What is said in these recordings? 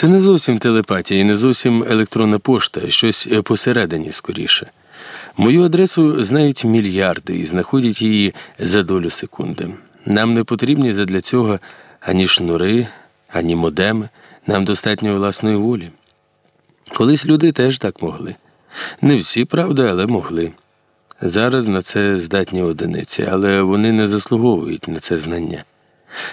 Це не зовсім телепатія і не зовсім електронна пошта, щось посередині скоріше. Мою адресу знають мільярди і знаходять її за долю секунди. Нам не потрібні задля цього ані шнури, ані модеми, нам достатньо власної волі. Колись люди теж так могли. Не всі, правда, але могли. Зараз на це здатні одиниці, але вони не заслуговують на це знання.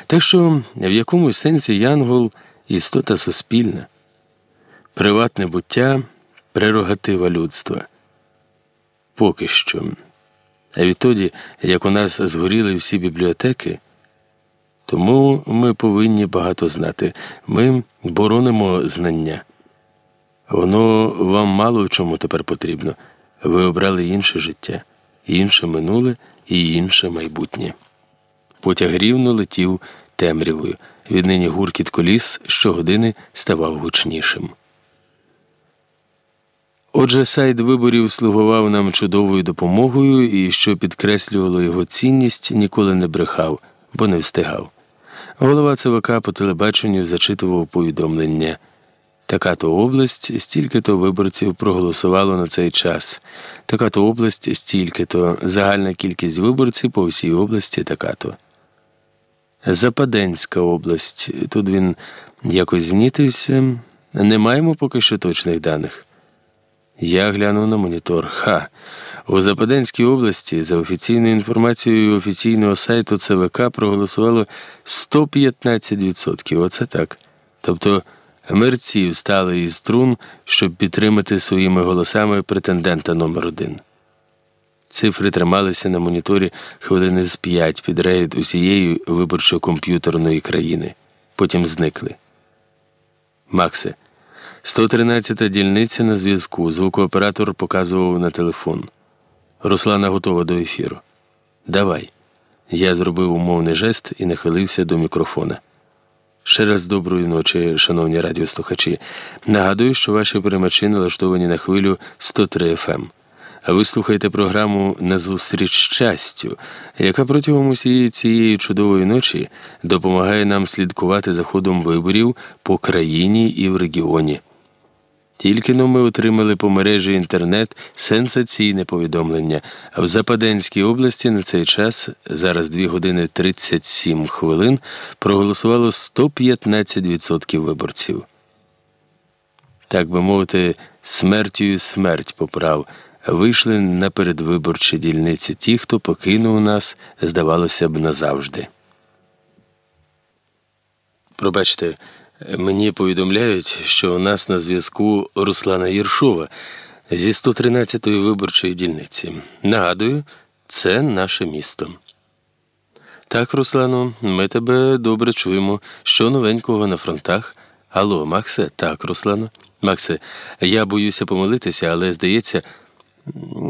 Так що в якомусь сенсі Янгол істота суспільна, приватне буття, прерогатива людства. Поки що. А відтоді, як у нас згоріли всі бібліотеки, тому ми повинні багато знати. Ми боронимо знання. Воно вам мало в чому тепер потрібно. Ви обрали інше життя, інше минуле і інше майбутнє. Потяг рівно летів темрявою. Віднині гуркіт коліс щогодини ставав гучнішим. Отже, сайт виборів слугував нам чудовою допомогою і, що підкреслювало його цінність, ніколи не брехав, бо не встигав. Голова ЦВК по телебаченню зачитував повідомлення. Така то область, стільки-то виборців проголосувало на цей час. Така то область, стільки-то загальна кількість виборців по всій області така то. Западенська область. Тут він якось знітився. Не маємо поки що точних даних. Я глянув на монітор. Ха. У Западенській області, за офіційною інформацією офіційного сайту ЦВК, проголосувало 115%. Оце так. Тобто мерці встали із струн, щоб підтримати своїми голосами претендента номер один. Цифри трималися на моніторі хвилини з п'ять під рейд усієї виборчо-комп'ютерної країни. Потім зникли. Максе. 113-та дільниця на зв'язку. Звукооператор показував на телефон. Руслана готова до ефіру. Давай. Я зробив умовний жест і нахилився до мікрофона. Ще раз доброї ночі, шановні радіослухачі. Нагадую, що ваші перемачі налаштовані на хвилю 103 FM. Ви слухаєте програму Назустріч щастю, яка протягом усієї цієї чудової ночі допомагає нам слідкувати за ходом виборів по країні і в регіоні. Тільки но ми отримали по мережі інтернет сенсаційне повідомлення. В Западенській області на цей час, зараз 2 години 37 хвилин, проголосувало 115% виборців. Так би мовити, смертю смерть поправ. Вийшли на передвиборчі дільниці ті, хто покинув нас, здавалося б, назавжди. Пробачте. Мені повідомляють, що у нас на зв'язку Руслана Єршова зі 113-ї виборчої дільниці. Нагадую, це наше місто. Так, Руслану, ми тебе добре чуємо. Що новенького на фронтах? Алло, Максе, так, Руслану. Максе, я боюся помилитися, але здається.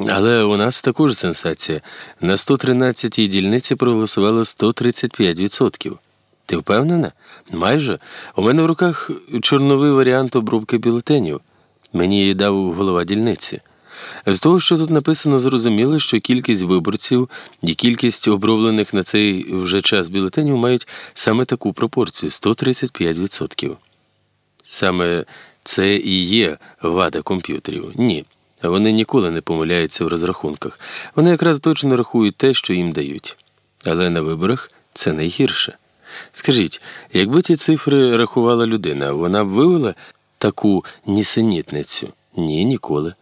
Але у нас також сенсація. На 113-й дільниці проголосувало 135%. Ти впевнена? Майже. У мене в руках чорновий варіант обробки бюлетенів. Мені її дав голова дільниці. З того, що тут написано, зрозуміло, що кількість виборців і кількість оброблених на цей вже час бюлетенів мають саме таку пропорцію 135%. Саме це і є вада комп'ютерів. Ні. Вони ніколи не помиляються в розрахунках. Вони якраз точно рахують те, що їм дають. Але на виборах це найгірше. Скажіть, якби ті цифри рахувала людина, вона б вивела таку нісенітницю? Ні, ніколи.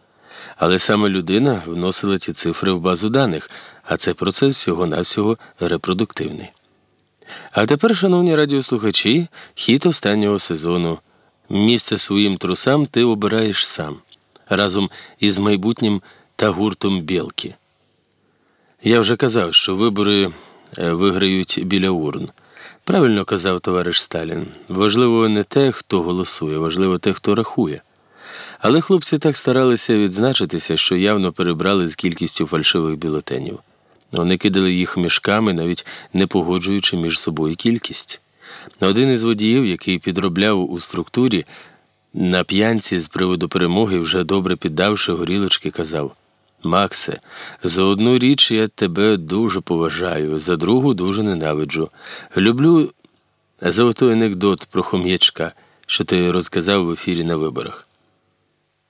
Але саме людина вносила ті цифри в базу даних, а це процес всього-навсього репродуктивний. А тепер, шановні радіослухачі, хід останнього сезону. Місце своїм трусам ти обираєш сам разом із майбутнім та гуртом Білки. Я вже казав, що вибори е, виграють біля урн. Правильно казав товариш Сталін. Важливо не те, хто голосує, важливо те, хто рахує. Але хлопці так старалися відзначитися, що явно перебрали з кількістю фальшивих бюлетенів. Вони кидали їх мішками, навіть не погоджуючи між собою кількість. Один із водіїв, який підробляв у структурі, на п'янці з приводу перемоги, вже добре піддавши горілочки, казав. Максе, за одну річ я тебе дуже поважаю, за другу дуже ненавиджу. Люблю золотой анекдот про хом'ячка. що ти розказав в ефірі на виборах.